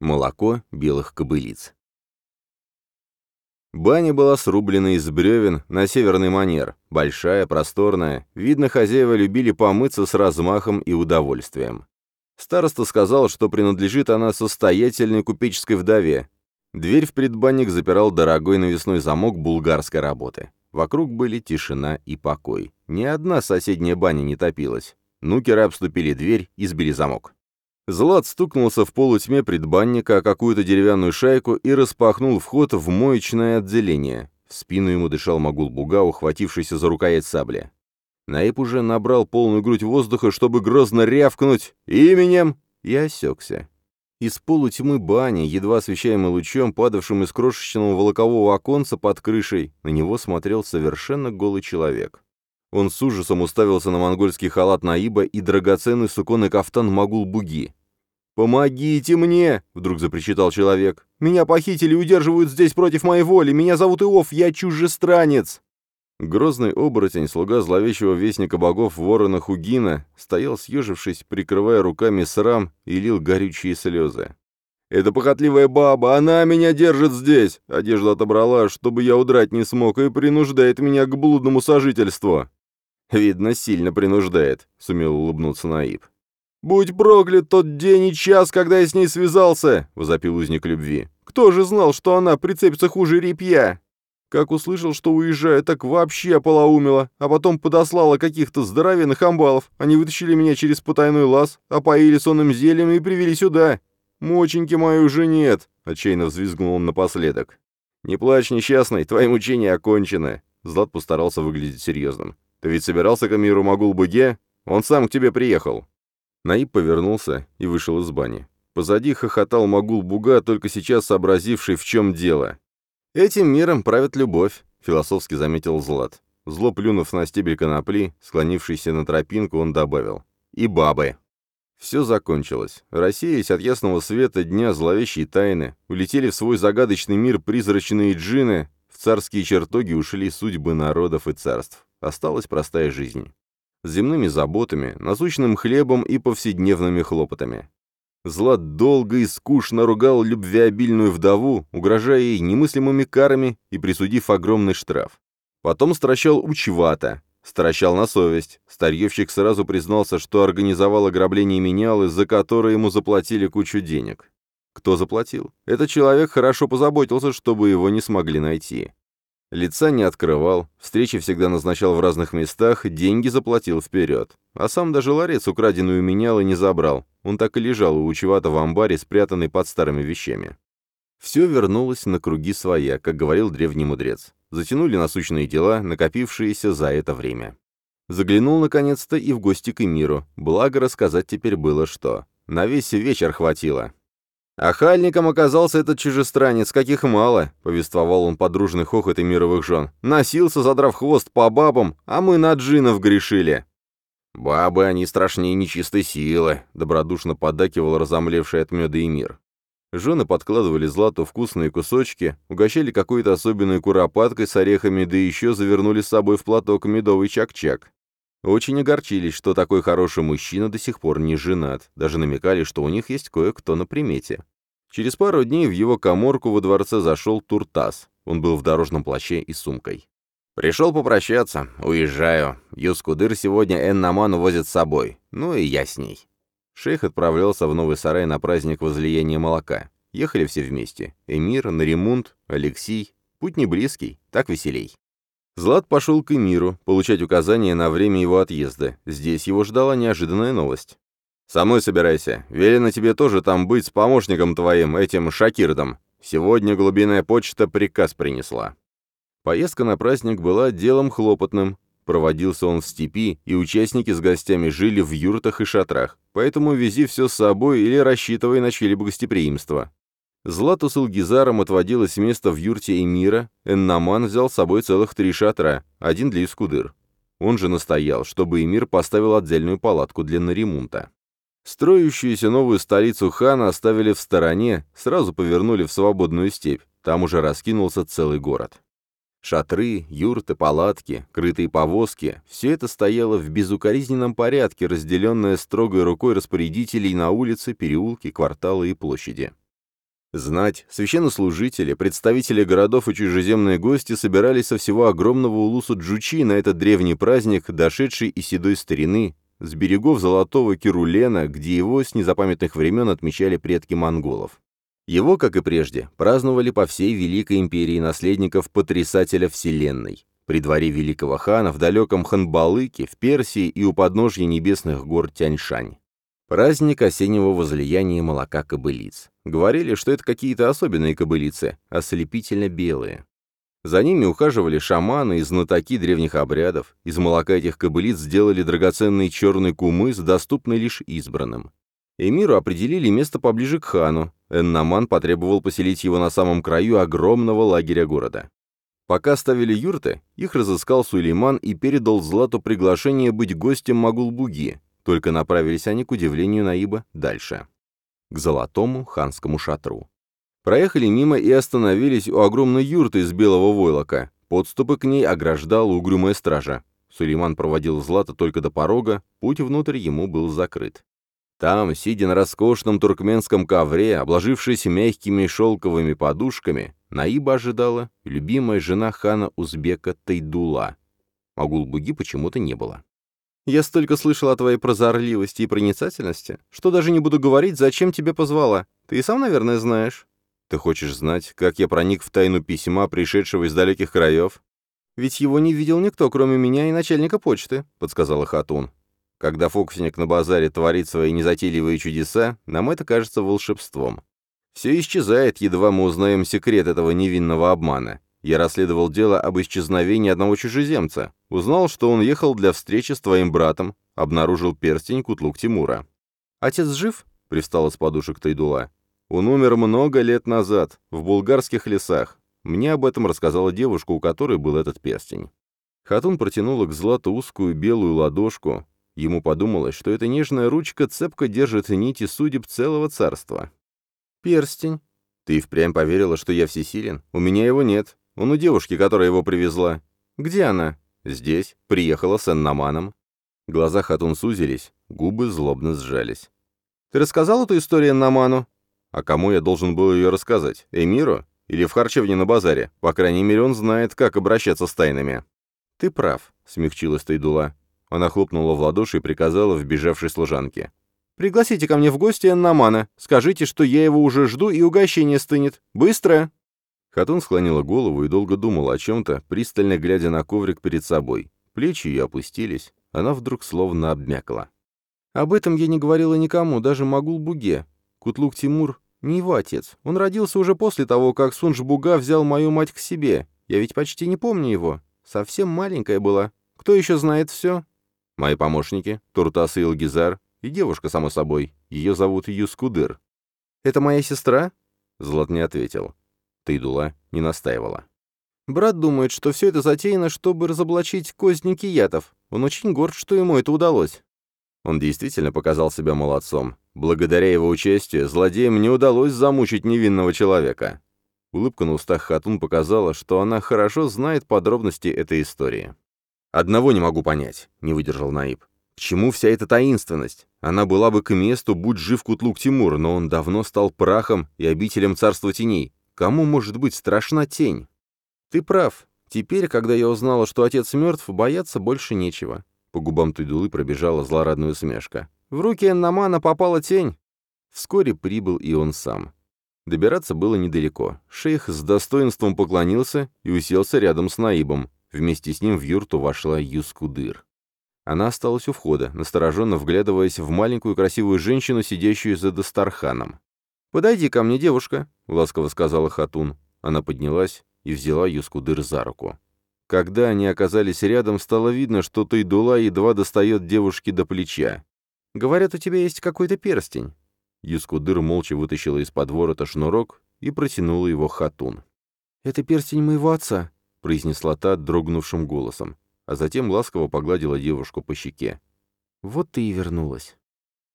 Молоко белых кобылиц. Баня была срублена из бревен на северный манер, большая, просторная, видно, хозяева любили помыться с размахом и удовольствием. Староста сказал, что принадлежит она состоятельной купеческой вдове. Дверь в предбанник запирал дорогой навесной замок булгарской работы. Вокруг были тишина и покой. Ни одна соседняя баня не топилась. Нукеры обступили дверь и сбили замок. Злат стукнулся в полутьме предбанника о какую-то деревянную шайку и распахнул вход в моечное отделение. В спину ему дышал Магул-Буга, ухватившийся за рукоять сабли. Наиб уже набрал полную грудь воздуха, чтобы грозно рявкнуть «Именем!» и осекся. Из полутьмы бани, едва освещаемой лучом, падавшим из крошечного волокового оконца под крышей, на него смотрел совершенно голый человек. Он с ужасом уставился на монгольский халат Наиба и драгоценный суконный кафтан Магул-Буги. «Помогите мне!» — вдруг запричитал человек. «Меня похитили и удерживают здесь против моей воли! Меня зовут Иов, я чужестранец!» Грозный оборотень, слуга зловещего вестника богов ворона Хугина, стоял съежившись, прикрывая руками срам и лил горючие слезы. «Это похотливая баба, она меня держит здесь!» Одежду отобрала, чтобы я удрать не смог, и принуждает меня к блудному сожительству. «Видно, сильно принуждает», — сумел улыбнуться Наиб. «Будь проклят тот день и час, когда я с ней связался!» — возопил узник любви. «Кто же знал, что она прицепится хуже репья?» Как услышал, что уезжаю, так вообще ополоумела, а потом подослала каких-то здоровенных амбалов. Они вытащили меня через потайной лаз, опоили сонным зельем и привели сюда. Моченьки моей уже нет, — отчаянно взвизгнул он напоследок. «Не плачь, несчастный, твои мучения окончены». Злат постарался выглядеть серьезным. «Ты ведь собирался к Амиру Магул-Буге? Он сам к тебе приехал». Наиб повернулся и вышел из бани. Позади хохотал Магул-Буга, только сейчас сообразивший, в чем дело. «Этим миром правит любовь», — философски заметил Злат. Зло плюнув на стебель конопли, склонившийся на тропинку, он добавил. «И бабы». Все закончилось. Рассеясь от ясного света дня зловещей тайны, улетели в свой загадочный мир призрачные джины, в царские чертоги ушли судьбы народов и царств. Осталась простая жизнь земными заботами, насущным хлебом и повседневными хлопотами. Злат долго и скучно ругал любвеобильную вдову, угрожая ей немыслимыми карами и присудив огромный штраф. Потом стращал учевато, стращал на совесть. Старьевщик сразу признался, что организовал ограбление менялы, за которое ему заплатили кучу денег. Кто заплатил? Этот человек хорошо позаботился, чтобы его не смогли найти. Лица не открывал, встречи всегда назначал в разных местах, деньги заплатил вперед. А сам даже ларец украденную менял и не забрал. Он так и лежал у Учевата в амбаре, спрятанный под старыми вещами. Все вернулось на круги своя, как говорил древний мудрец. Затянули насущные дела, накопившиеся за это время. Заглянул, наконец-то, и в гости к Эмиру, благо рассказать теперь было что. На весь вечер хватило. «Охальником оказался этот чужестранец, каких мало», — повествовал он подружный хохот и мировых жен. «Носился, задрав хвост по бабам, а мы на джинов грешили». «Бабы, они страшнее нечистой силы», — добродушно поддакивал разомлевший от меда и мир. Жены подкладывали злату вкусные кусочки, угощали какой-то особенной куропаткой с орехами, да еще завернули с собой в платок медовый чак-чак. Очень огорчились, что такой хороший мужчина до сих пор не женат, даже намекали, что у них есть кое-кто на примете. Через пару дней в его коморку во дворце зашел Туртас. Он был в дорожном плаще и сумкой. «Пришел попрощаться. Уезжаю. Юскудыр сегодня Эннаман увозит с собой. Ну и я с ней». Шейх отправлялся в новый сарай на праздник возлияния молока. Ехали все вместе. Эмир, Наримунд, Алексей. Путь не близкий, так веселей. Злат пошел к Эмиру, получать указания на время его отъезда. Здесь его ждала неожиданная новость. «Со мной собирайся. Велено тебе тоже там быть с помощником твоим, этим Шакирдом. Сегодня глубинная почта приказ принесла». Поездка на праздник была делом хлопотным. Проводился он в степи, и участники с гостями жили в юртах и шатрах, поэтому вези все с собой или рассчитывай на чьи-либо гостеприимство. Злату с Илгизаром отводилось место в юрте Эмира, Эннаман взял с собой целых три шатра, один для Искудыр. Он же настоял, чтобы Эмир поставил отдельную палатку для Наримунта. Строящуюся новую столицу хана оставили в стороне, сразу повернули в свободную степь, там уже раскинулся целый город. Шатры, юрты, палатки, крытые повозки — все это стояло в безукоризненном порядке, разделенное строгой рукой распорядителей на улицы, переулки, кварталы и площади. Знать, священнослужители, представители городов и чужеземные гости собирались со всего огромного улуса Джучи на этот древний праздник, дошедший из седой старины, с берегов Золотого Кирулена, где его с незапамятных времен отмечали предки монголов. Его, как и прежде, праздновали по всей Великой империи наследников потрясателя Вселенной. При дворе великого хана в далеком Ханбалыке, в Персии и у подножья небесных гор Тяньшань. Праздник осеннего возлияния молока кобылиц. Говорили, что это какие-то особенные кобылицы, ослепительно белые. За ними ухаживали шаманы и знатоки древних обрядов. Из молока этих кобылиц сделали драгоценный черный кумыс, доступный лишь избранным. Эмиру определили место поближе к хану. Эннаман потребовал поселить его на самом краю огромного лагеря города. Пока ставили юрты, их разыскал Сулейман и передал Злату приглашение быть гостем Магулбуги, только направились они, к удивлению Наиба, дальше. К золотому ханскому шатру. Проехали мимо и остановились у огромной юрты из белого войлока. Подступы к ней ограждала угрюмая стража. Сулейман проводил Злата только до порога, путь внутрь ему был закрыт. Там, сидя на роскошном туркменском ковре, обложившись мягкими шелковыми подушками, Наиба ожидала любимая жена хана Узбека Тайдула. Магул-Буги почему-то не было. Я столько слышал о твоей прозорливости и проницательности, что даже не буду говорить, зачем тебя позвала. Ты и сам, наверное, знаешь. Ты хочешь знать, как я проник в тайну письма, пришедшего из далеких краев? Ведь его не видел никто, кроме меня и начальника почты, подсказала Хатун. Когда фокусник на базаре творит свои незатейливые чудеса, нам это кажется волшебством. Все исчезает, едва мы узнаем секрет этого невинного обмана. Я расследовал дело об исчезновении одного чужеземца. Узнал, что он ехал для встречи с твоим братом. Обнаружил перстень Кутлук Тимура. «Отец жив?» — привстала с подушек Тайдула. «Он умер много лет назад, в булгарских лесах. Мне об этом рассказала девушка, у которой был этот перстень». Хатун протянула к Злату узкую белую ладошку. Ему подумалось, что эта нежная ручка цепко держит нити судеб целого царства. «Перстень». «Ты впрямь поверила, что я всесилен? У меня его нет. Он у девушки, которая его привезла. Где она? Здесь. Приехала с Эннаманом. Глаза Хатун сузились, губы злобно сжались. Ты рассказал эту историю Эннаману? А кому я должен был ее рассказать? Эмиру? Или в харчевне на базаре? По крайней мере, он знает, как обращаться с тайнами. Ты прав, смягчилась Тайдула. Она хлопнула в ладоши и приказала вбежавшей служанке. «Пригласите ко мне в гости Эннамана. Скажите, что я его уже жду и угощение стынет. Быстро!» Хатун склонила голову и долго думала о чем-то, пристально глядя на коврик перед собой. Плечи ее опустились, она вдруг словно обмякла. «Об этом я не говорила никому, даже Магул-Буге. Кутлук Тимур не его отец. Он родился уже после того, как Сунж-Буга взял мою мать к себе. Я ведь почти не помню его. Совсем маленькая была. Кто еще знает все?» «Мои помощники, Туртас и Илгизар, и девушка, само собой. Ее зовут Юскудыр». «Это моя сестра?» Злат не ответил. Тайдула не настаивала. «Брат думает, что все это затеяно, чтобы разоблачить козни Киятов. Он очень горд, что ему это удалось». Он действительно показал себя молодцом. Благодаря его участию злодеям не удалось замучить невинного человека. Улыбка на устах Хатун показала, что она хорошо знает подробности этой истории. «Одного не могу понять», — не выдержал Наиб. «К чему вся эта таинственность? Она была бы к месту, будь жив Кутлук Тимур, но он давно стал прахом и обителем царства теней. Кому может быть страшна тень? Ты прав. Теперь, когда я узнала, что отец мертв, бояться больше нечего. По губам Тайдулы пробежала злорадная усмешка. В руки Эннамана попала тень. Вскоре прибыл и он сам. Добираться было недалеко. Шейх с достоинством поклонился и уселся рядом с Наибом. Вместе с ним в юрту вошла Юскудыр. Она осталась у входа, настороженно вглядываясь в маленькую красивую женщину, сидящую за Дастарханом. «Подойди ко мне, девушка», — ласково сказала Хатун. Она поднялась и взяла Юскудыр за руку. Когда они оказались рядом, стало видно, что Тайдула едва достает девушке до плеча. «Говорят, у тебя есть какой-то перстень». Юскудыр молча вытащила из-под ворота шнурок и протянула его Хатун. «Это перстень моего отца», — произнесла та дрогнувшим голосом, а затем ласково погладила девушку по щеке. «Вот ты и вернулась».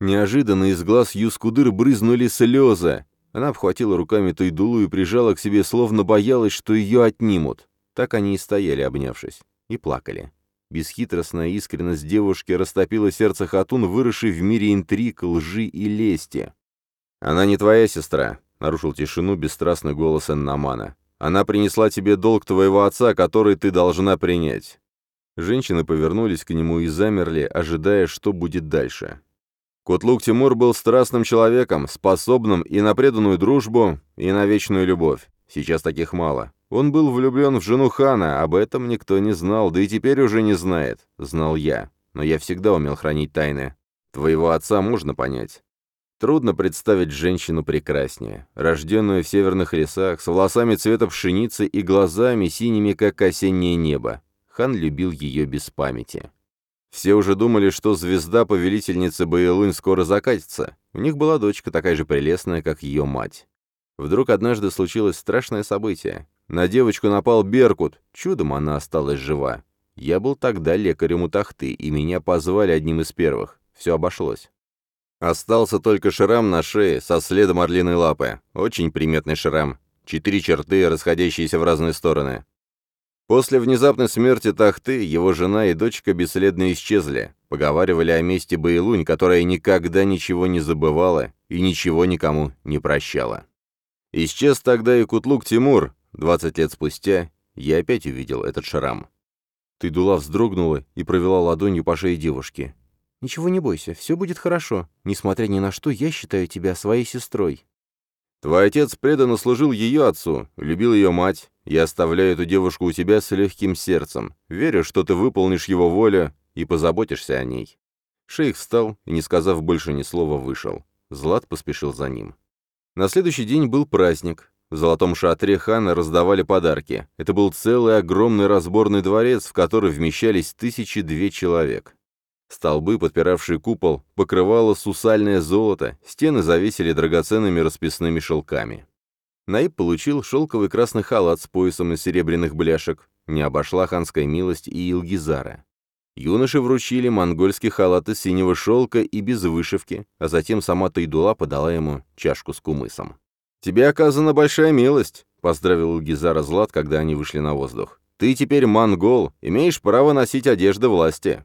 Неожиданно из глаз Юскудыр брызнули слезы. Она обхватила руками Тайдулу и прижала к себе, словно боялась, что ее отнимут. Так они и стояли, обнявшись, и плакали. Бесхитростная искренность девушки растопила сердце Хатун, выросшей в мире интриг, лжи и лести. «Она не твоя сестра», — нарушил тишину бесстрастный голос Эннамана. «Она принесла тебе долг твоего отца, который ты должна принять». Женщины повернулись к нему и замерли, ожидая, что будет дальше. Котлук Тимур был страстным человеком, способным и на преданную дружбу, и на вечную любовь. Сейчас таких мало. Он был влюблен в жену хана, об этом никто не знал, да и теперь уже не знает. Знал я. Но я всегда умел хранить тайны. Твоего отца можно понять. Трудно представить женщину прекраснее, рожденную в северных лесах, с волосами цвета пшеницы и глазами синими, как осеннее небо. Хан любил ее без памяти. Все уже думали, что звезда повелительницы Баилунь скоро закатится. У них была дочка, такая же прелестная, как ее мать. Вдруг однажды случилось страшное событие. На девочку напал Беркут, чудом она осталась жива. Я был тогда лекарем у Тахты, и меня позвали одним из первых. Все обошлось. Остался только шрам на шее со следом орлиной лапы. Очень приметный шрам. Четыре черты, расходящиеся в разные стороны. После внезапной смерти Тахты его жена и дочка бесследно исчезли. Поговаривали о месте Баилунь, которая никогда ничего не забывала и ничего никому не прощала. Исчез тогда и Кутлук Тимур. 20 лет спустя я опять увидел этот шрам. Тайдула вздрогнула и провела ладонью по шее девушки. «Ничего не бойся, все будет хорошо. Несмотря ни на что, я считаю тебя своей сестрой». Твой отец преданно служил ее отцу, любил ее мать. Я оставляю эту девушку у тебя с легким сердцем. Верю, что ты выполнишь его волю и позаботишься о ней». Шейх встал и, не сказав больше ни слова, вышел. Злат поспешил за ним. На следующий день был праздник. В золотом шатре хана раздавали подарки. Это был целый огромный разборный дворец, в который вмещались тысячи две человек. Столбы, подпиравшие купол, покрывало сусальное золото, стены завесили драгоценными расписными шелками. Наиб получил шелковый красный халат с поясом из серебряных бляшек, не обошла ханская милость и Илгизара. Юноши вручили монгольский халат из синего шелка и без вышивки, а затем сама Тайдула подала ему чашку с кумысом. «Тебе оказана большая милость», — поздравил Илгизара Злат, когда они вышли на воздух. «Ты теперь монгол, имеешь право носить одежды власти».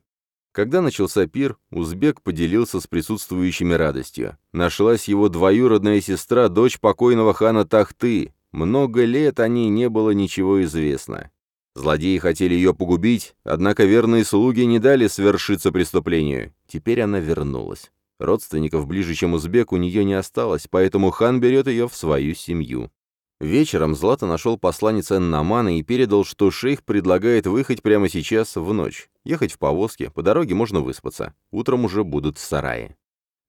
Когда начался пир, узбек поделился с присутствующими радостью. Нашлась его двоюродная сестра, дочь покойного хана Тахты. Много лет о ней не было ничего известно. Злодеи хотели ее погубить, однако верные слуги не дали свершиться преступлению. Теперь она вернулась. Родственников ближе, чем узбек, у нее не осталось, поэтому хан берет ее в свою семью. Вечером Злата нашел посланец Эннамана и передал, что шейх предлагает выехать прямо сейчас, в ночь. Ехать в повозке, по дороге можно выспаться. Утром уже будут в сарае.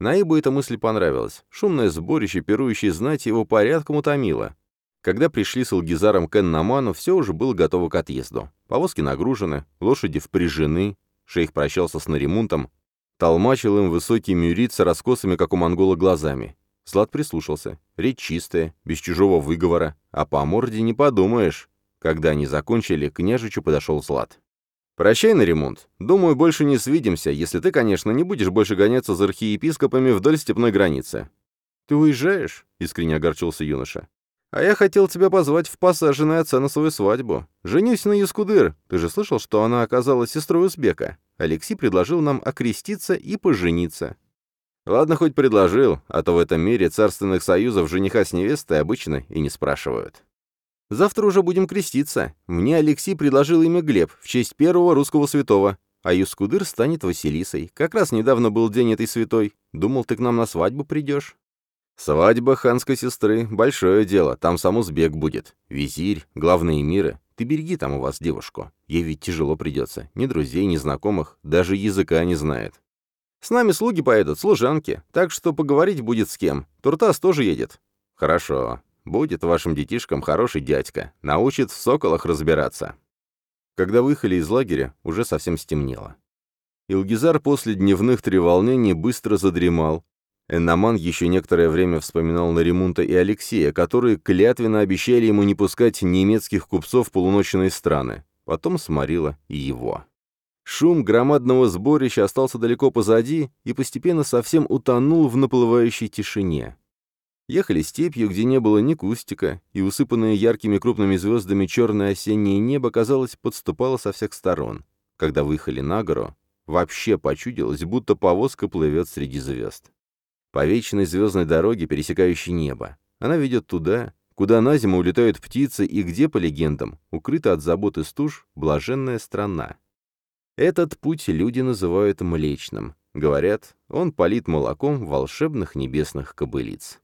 Наибу эта мысль понравилась. Шумное сборище, пирующее знать его порядком утомило. Когда пришли с Алгизаром к Эннаману, все уже было готово к отъезду. Повозки нагружены, лошади впряжены. Шейх прощался с Наримунтом, толмачил им высокий мюрит с раскосами, как у монгола, глазами. Злат прислушался. Речь чистая, без чужого выговора, а по морде не подумаешь. Когда они закончили, к княжичу подошел Злат. «Прощай на ремонт. Думаю, больше не свидимся, если ты, конечно, не будешь больше гоняться за архиепископами вдоль степной границы». «Ты уезжаешь?» — искренне огорчился юноша. «А я хотел тебя позвать в посаженное отца на свою свадьбу. Женюсь на Яскудыр. Ты же слышал, что она оказалась сестрой узбека? Алексей предложил нам окреститься и пожениться. Ладно, хоть предложил, а то в этом мире царственных союзов жениха с невестой обычно и не спрашивают. Завтра уже будем креститься. Мне Алексей предложил имя Глеб в честь первого русского святого, а Юскудыр станет Василисой. Как раз недавно был день этой святой. Думал, ты к нам на свадьбу придешь. Свадьба ханской сестры — большое дело, там сам узбек будет. Визирь, главные миры. Ты береги там у вас девушку. Ей ведь тяжело придется. Ни друзей, ни знакомых, даже языка не знает. С нами слуги поедут, служанки, так что поговорить будет с кем. Туртас тоже едет». «Хорошо. Будет вашим детишкам хороший дядька. Научит в соколах разбираться». Когда выехали из лагеря, уже совсем стемнело. Илгизар после дневных треволнений быстро задремал. Эннаман еще некоторое время вспоминал Наримунта и Алексея, которые клятвенно обещали ему не пускать немецких купцов в полуночные страны. Потом сморило и его. Шум громадного сборища остался далеко позади и постепенно совсем утонул в наплывающей тишине. Ехали степью, где не было ни кустика, и усыпанное яркими крупными звездами черное осеннее небо, казалось, подступало со всех сторон. Когда выехали на гору, вообще почудилось, будто повозка плывет среди звезд. По вечной звездной дороге, пересекающей небо. Она ведет туда, куда на зиму улетают птицы и где, по легендам, укрыта от забот и стуж блаженная страна. Этот путь люди называют Млечным. Говорят, он полит молоком волшебных небесных кобылиц.